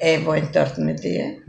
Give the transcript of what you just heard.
ei voin dort mit